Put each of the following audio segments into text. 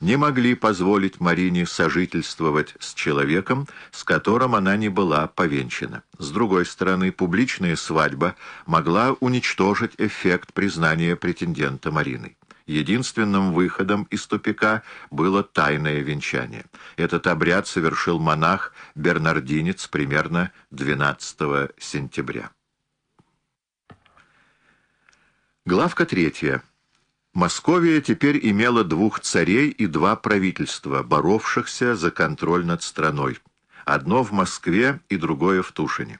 не могли позволить Марине сожительствовать с человеком, с которым она не была повенчана. С другой стороны, публичная свадьба могла уничтожить эффект признания претендента Мариной. Единственным выходом из тупика было тайное венчание. Этот обряд совершил монах-бернардинец примерно 12 сентября. Главка третья. Московия теперь имела двух царей и два правительства, боровшихся за контроль над страной. Одно в Москве и другое в Тушине.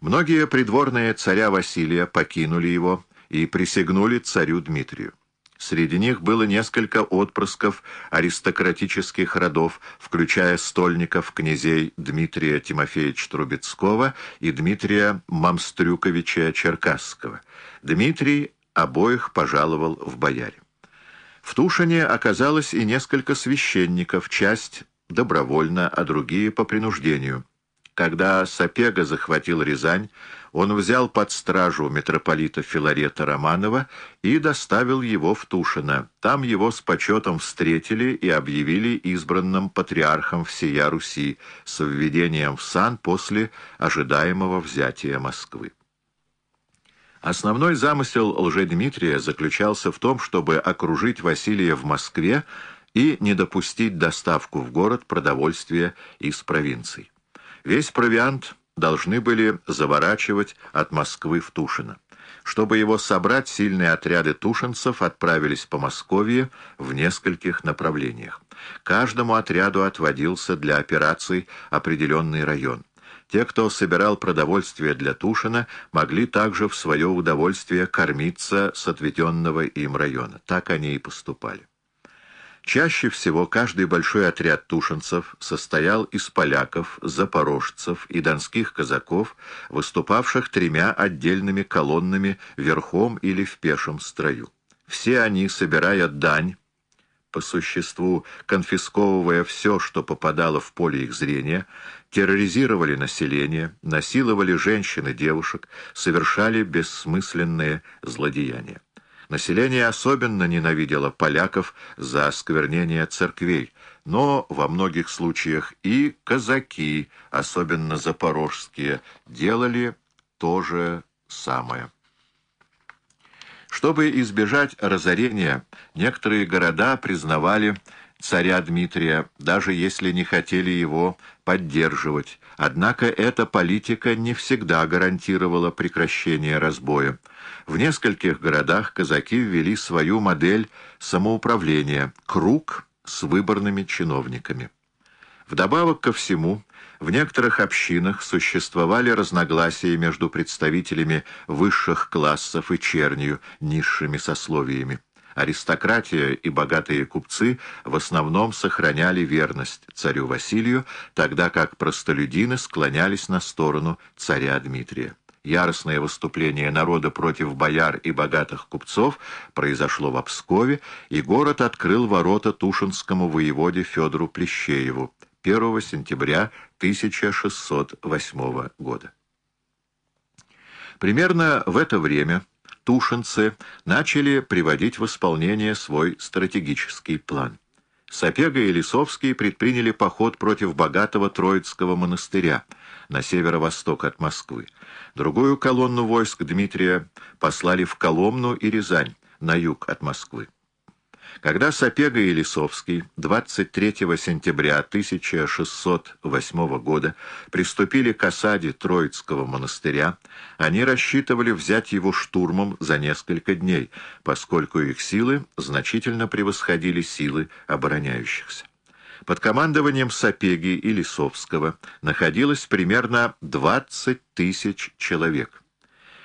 Многие придворные царя Василия покинули его и присягнули царю Дмитрию. Среди них было несколько отпрысков аристократических родов, включая стольников князей Дмитрия Тимофеевича Трубецкого и Дмитрия Мамстрюковича Черкасского. Дмитрий обоих пожаловал в бояре. В Тушине оказалось и несколько священников, часть добровольно, а другие по принуждению. Когда Сапега захватил Рязань, он взял под стражу митрополита Филарета Романова и доставил его в Тушино. Там его с почетом встретили и объявили избранным патриархом всея Руси с введением в сан после ожидаемого взятия Москвы. Основной замысел Лжедмитрия заключался в том, чтобы окружить Василия в Москве и не допустить доставку в город продовольствия из провинций. Весь провиант должны были заворачивать от Москвы в Тушино. Чтобы его собрать, сильные отряды тушинцев отправились по Москве в нескольких направлениях. Каждому отряду отводился для операций определенный район. Те, кто собирал продовольствие для Тушина, могли также в свое удовольствие кормиться с отведенного им района. Так они и поступали. Чаще всего каждый большой отряд тушинцев состоял из поляков, запорожцев и донских казаков, выступавших тремя отдельными колоннами верхом или в пешем строю. Все они, собирая дань, по существу конфисковывая все, что попадало в поле их зрения, терроризировали население, насиловали женщин и девушек, совершали бессмысленные злодеяния. Население особенно ненавидело поляков за осквернение церквей, но во многих случаях и казаки, особенно запорожские, делали то же самое. Чтобы избежать разорения, некоторые города признавали царя Дмитрия, даже если не хотели его поддерживать. Однако эта политика не всегда гарантировала прекращение разбоя. В нескольких городах казаки ввели свою модель самоуправления – круг с выборными чиновниками. Вдобавок ко всему, в некоторых общинах существовали разногласия между представителями высших классов и чернью, низшими сословиями. Аристократия и богатые купцы в основном сохраняли верность царю Василию, тогда как простолюдины склонялись на сторону царя Дмитрия. Яростное выступление народа против бояр и богатых купцов произошло в Обскове, и город открыл ворота Тушинскому воеводе Федору Плещееву 1 сентября 1608 года. Примерно в это время тушинцы начали приводить в исполнение свой стратегический план. Сапега и Лисовский предприняли поход против богатого Троицкого монастыря на северо-восток от Москвы. Другую колонну войск Дмитрия послали в Коломну и Рязань на юг от Москвы. Когда Сапега и Лисовский 23 сентября 1608 года приступили к осаде Троицкого монастыря, они рассчитывали взять его штурмом за несколько дней, поскольку их силы значительно превосходили силы обороняющихся. Под командованием Сапеги и Лисовского находилось примерно 20 тысяч человек.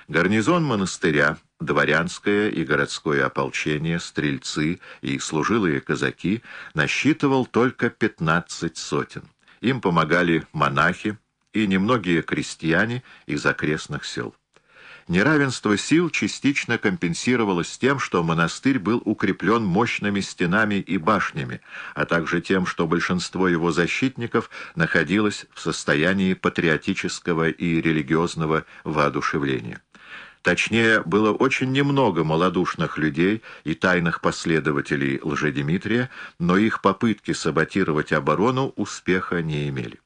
Гарнизон монастыря дворянское и городское ополчение, стрельцы и служилые казаки насчитывал только 15 сотен. Им помогали монахи и немногие крестьяне из окрестных сел. Неравенство сил частично компенсировалось тем, что монастырь был укреплен мощными стенами и башнями, а также тем, что большинство его защитников находилось в состоянии патриотического и религиозного воодушевления. Точнее, было очень немного малодушных людей и тайных последователей Лжедимитрия, но их попытки саботировать оборону успеха не имели.